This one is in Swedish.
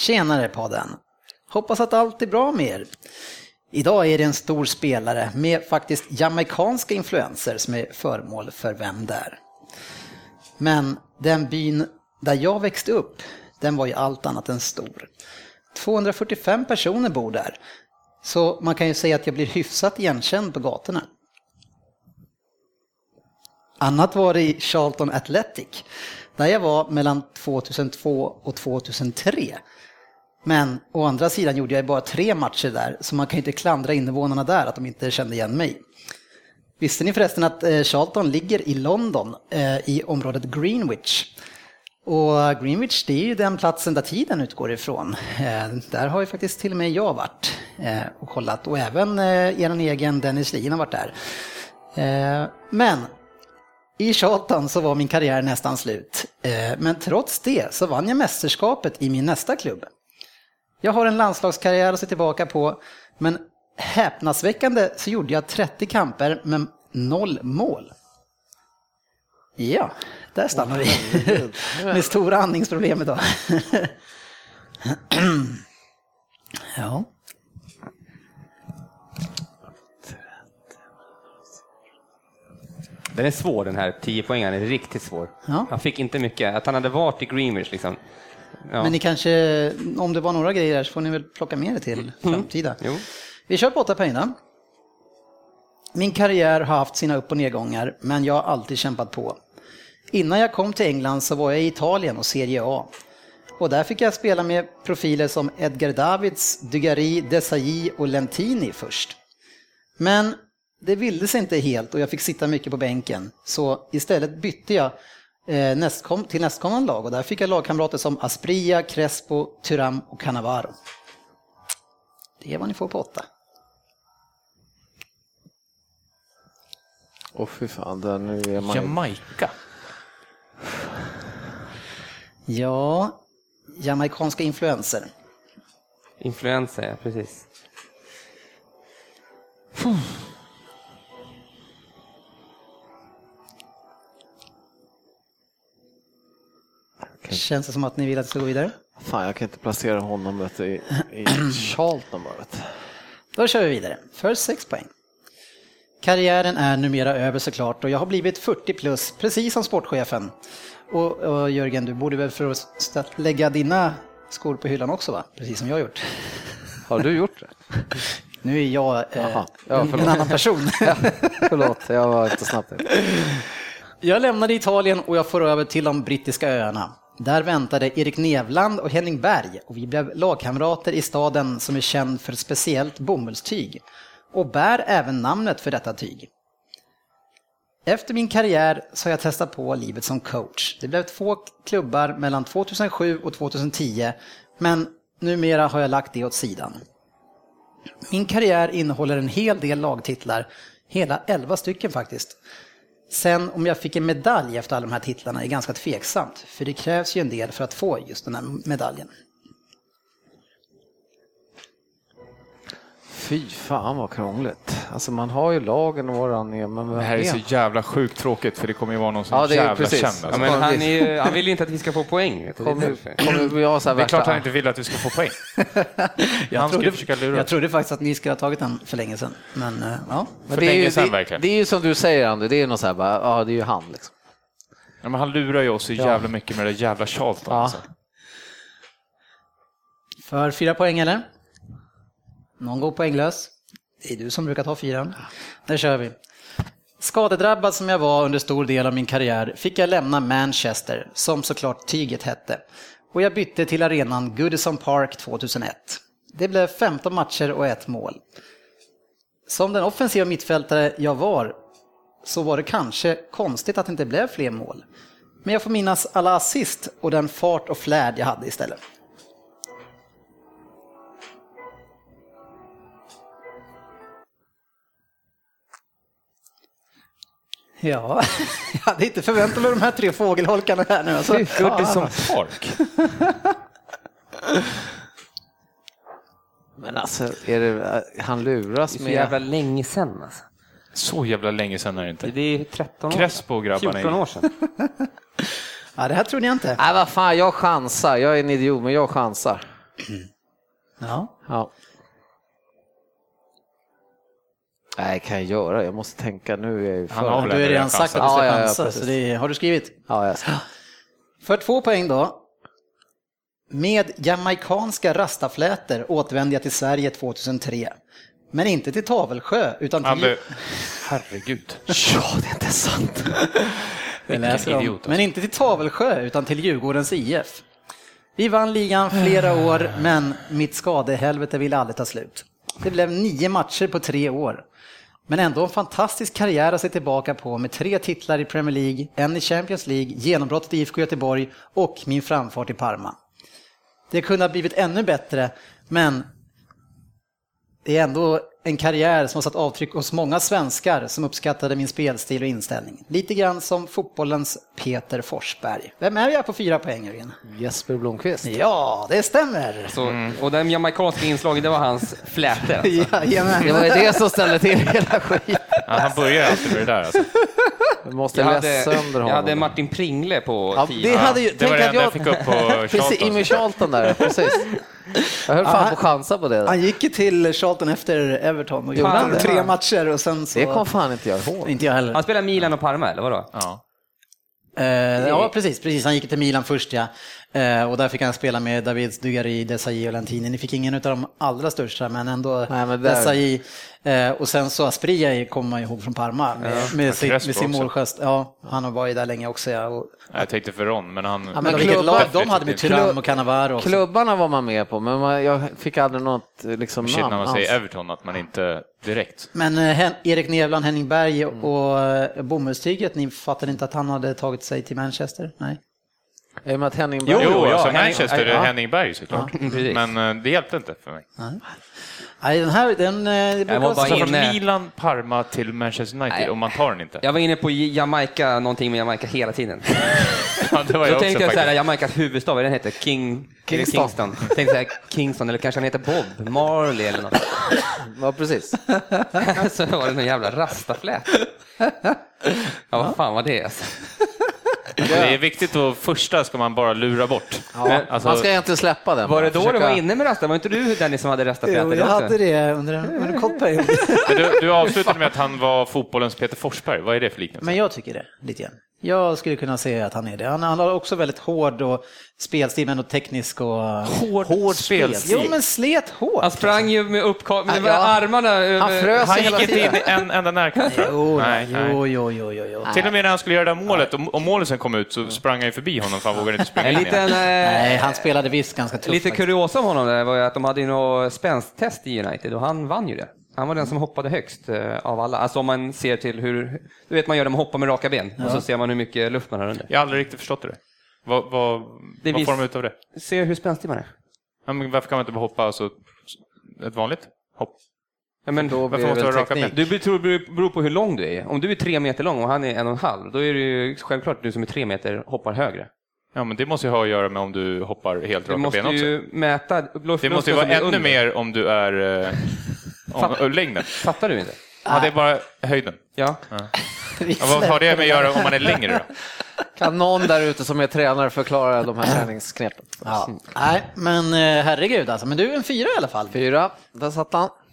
Tjenare podden! Hoppas att allt är bra med er. Idag är det en stor spelare med faktiskt jamaikanska influenser som är föremål för Vem där? Men den byn där jag växte upp, den var ju allt annat än stor. 245 personer bor där, så man kan ju säga att jag blir hyfsat igenkänd på gatorna. Annat var det i Charlton Athletic, där jag var mellan 2002 och 2003. Men å andra sidan gjorde jag bara tre matcher där, så man kan ju inte klandra invånarna där att de inte kände igen mig. Visste ni förresten att eh, Charlton ligger i London, eh, i området Greenwich? Och Greenwich, det är ju den platsen där tiden utgår ifrån. Eh, där har ju faktiskt till och med jag varit och kollat och även er egen Dennis Lien har varit där. Men i Charlton så var min karriär nästan slut. Men trots det så vann jag mästerskapet i min nästa klubb. Jag har en landslagskarriär att se tillbaka på, men häpnadsväckande så gjorde jag 30 kamper med noll mål. Ja, där stannar vi. med stora andningsproblem idag. ja. Den är svår den här 10 poängen är riktigt svår. Ja. Han fick inte mycket, att han hade varit i Greenwich liksom. Ja. Men ni kanske, om det var några grejer där så får ni väl plocka med det till mm. framtida. Mm. Vi kör på åtta då. Min karriär har haft sina upp och nedgångar, men jag har alltid kämpat på. Innan jag kom till England så var jag i Italien och Serie A. Och där fick jag spela med profiler som Edgar Davids, Dugari, Desailly och Lentini först. Men det ville sig inte helt och jag fick sitta mycket på bänken. Så istället bytte jag nästkom, till nästkommande lag och där fick jag lagkamrater som Aspria, Crespo, Turam och Cannavaro. Det är vad ni får på åtta. Åh oh, fy fan, där nu är man... Jamaica. Ja, jamaicanska influenser. Influenser, ja precis. Känns det som att ni vill att det ska gå vidare? Fan, jag kan inte placera honom vet, i, i Charlton bara. Vet. Då kör vi vidare. För sex poäng. Karriären är numera över såklart och jag har blivit 40 plus, precis som sportchefen. Och, och Jörgen, du borde väl för att lägga dina skor på hyllan också va? Precis som jag har gjort. Har du gjort det? Nu är jag eh, ja, en, en annan person. ja, förlåt, jag var inte snabb. Jag lämnade Italien och jag får över till de brittiska öarna. Där väntade Erik Nevland och Henning Berg och vi blev lagkamrater i staden som är känd för ett speciellt bomullstyg och bär även namnet för detta tyg. Efter min karriär så har jag testat på livet som coach. Det blev två klubbar mellan 2007 och 2010 men numera har jag lagt det åt sidan. Min karriär innehåller en hel del lagtitlar, hela 11 stycken faktiskt. Sen om jag fick en medalj efter alla de här titlarna är ganska tveksamt, för det krävs ju en del för att få just den här medaljen. Fy fan vad krångligt. Alltså man har ju lagen och vad han är, men Det här är så jävla sjukt tråkigt för det kommer ju vara någon som ja, jävla precis. känd. Alltså. Ja, men han, är, han vill ju inte att vi ska få poäng. Kommer, kommer vi ha så det är klart han inte vill att du ska få poäng. jag, han trodde, försöka lura jag trodde faktiskt att ni skulle ha tagit den för länge sedan. Men, eh, ja. men det, är ju, sedan, det, det, är ju som du säger Andy, det är något så här bara, ja det är ju han liksom. Ja, men han lurar ju oss så jävla mycket med det jävla Charlton. Ja. Alltså. För fyra poäng eller? Någon går poänglös? Det är du som brukar ta fyran. Där kör vi. Skadedrabbad som jag var under stor del av min karriär fick jag lämna Manchester, som såklart tyget hette. Och jag bytte till arenan Goodison Park 2001. Det blev 15 matcher och ett mål. Som den offensiva mittfältare jag var så var det kanske konstigt att det inte blev fler mål. Men jag får minnas alla assist och den fart och flärd jag hade istället. Ja, jag hade inte förväntat mig de här tre fågelholkarna här nu. Alltså. Goodison Park. Men alltså, är det, han luras med... Det är så jävla länge sedan alltså. Så jävla länge sedan är det inte. Det är 13 år Crespo grabbarna 14 år sedan. ja, det här trodde jag inte. Nej, vad fan, jag chansar. Jag är en idiot, men jag chansar. Ja. Ja. Nej, kan jag göra? Jag måste tänka nu. Är jag ju Han har för... väl Du har redan sagt att du Ja, ska ja, ja, chansa, precis. så det har du skrivit. Ja, jag ska. För två poäng då. Med jamaikanska rastaflätor återvände jag till Sverige 2003. Men inte till Tavelsjö, utan Ja, till... men, herregud. Ja, det är inte sant. Idiot, alltså. Men inte till Tavelsjö, utan till Djurgårdens IF. Vi vann ligan flera år, men mitt skadehelvete ville aldrig ta slut. Det blev nio matcher på tre år. Men ändå en fantastisk karriär att se tillbaka på med tre titlar i Premier League, en i Champions League, genombrottet i IFK Göteborg och min framfart i Parma. Det kunde ha blivit ännu bättre, men det är ändå en karriär som har satt avtryck hos många svenskar som uppskattade min spelstil och inställning. Lite grann som fotbollens Peter Forsberg. Vem är jag på fyra poäng, Jörgen? Jesper Blomqvist. Ja, det stämmer. Så, och den jamaicanska inslaget, det var hans fläte. Alltså. Jajamän. Det var ju det som ställde till hela skiten. Ja, han börjar alltid med det där. Alltså. Vi måste Jag läsa hade, sönder honom. jag hade Martin Pringle på Ja, tio. det hade ju, det var det jag jag fick upp på Precis, Charlton. Immy Charlton där, precis. Jag höll fan på chansa på det. Där. Han gick ju till Charlton efter Everton och Gjorde det? tre matcher och sen så... Det kom fan inte jag ihåg. Inte jag heller. Han spelar Milan och Parma, eller vadå? Ja. Eh, ja, precis, precis. Han gick till Milan först, ja. Eh, och där fick han spela med David Dugari, Desailly och Lantini. Ni fick ingen av de allra största, men ändå Nej, men där- Desailly. Eh, och sen så Asprilla kommer man ihåg från Parma med, med, sin, med sin målgest. Ja, han var ju där länge också. Ja. Och, Jag tänkte Veron, men han... ja, men Men vilket klubbar- lag de hade med Thuram och Cannavaro. också. Klubbarna var man med på, men man, jag fick aldrig något liksom, Shit, namn när man alls. säger Everton, att man inte direkt... Men eh, Erik Nevland, Henning Berg Mm. och eh, bomullstyget, ni fattade inte att han hade tagit sig till Manchester? Nej. I och med att Henning Jo, Berg... Jo, ja, alltså Manchester ja. är Henning Berg såklart. Precis. Men eh, det hjälpte inte för mig. Nej, den här, den... eh, det brukar var bara så- Så från inne- Milan, Parma till Manchester United Nej. och man tar den inte. Jag var inne på Jamaica, någonting med Jamaica hela tiden. Ja, det var jag Då också tänkte jag så här. Jamaicas huvudstad, vad den heter? King, Kingston. Kingston. Kingston. Tänkte så här, Kingston, eller kanske han heter Bob Marley eller något. Ja, precis. så var det någon jävla rastaflät. Ja, vad fan var det alltså? Det är viktigt att första ska man bara lura bort. Ja, Alltså- man ska egentligen släppa den. Var det bara. då du Försöka- var inne med rasta? Var inte du Dennis som hade Jo, rastaflätor jag också? hade det under en, under en kort period. Du, du avslutade med att han var fotbollens Peter Forsberg. Vad är det för liknelse? Men jag tycker det, lite grann. Jag skulle kunna säga att han är det. Han, han har också väldigt hård och spelstil, men och teknisk och... Hård, hård spelstil. Jo, men slet hårt. Han sprang ju med, uppka- med Ja. armarna över... Han frös Han gick inte in en enda närkamp. Jo, nej, nej. jo, jo, jo, jo. Till och med när han skulle göra det här målet, om, om målet sen kom ut så sprang han ju förbi honom för han vågade inte springa in igen. Nej, eh, han spelade visst ganska tufft. lite kuriosa om honom där var ju att de hade ju något spänst-test i United och han vann ju det. Han var den som hoppade högst eh, av alla. Alltså om man ser till hur, du vet man gör det, man hoppar med raka ben och så ser man hur mycket luft man har under. Jag har aldrig riktigt förstått det. Vad, vad, Det vad får de ut av det? Se hur spänstig man är. Ja, men varför kan man inte bara hoppa alltså, ett vanligt hopp? Ja, men, Då Varför det måste du raka ben? du beror, beror på hur lång du är. Om du är tre meter lång och han är en och en halv, då är det ju självklart du som är tre meter hoppar högre. Ja, men det måste ju ha att göra med om du hoppar helt Du raka måste ben också. ju mäta Det måste ju vara ännu under. mer om du är... Om, Fatt- längden. Fattar du inte? Ja, det är bara höjden. Ja. Ja, vad har det med att göra om man är längre då? Kan någon där ute som är tränare förklara de här träningsknepen? Ja. Nej, men eh, herregud alltså. Men du är en fyra i alla fall. Fyra, där satt han.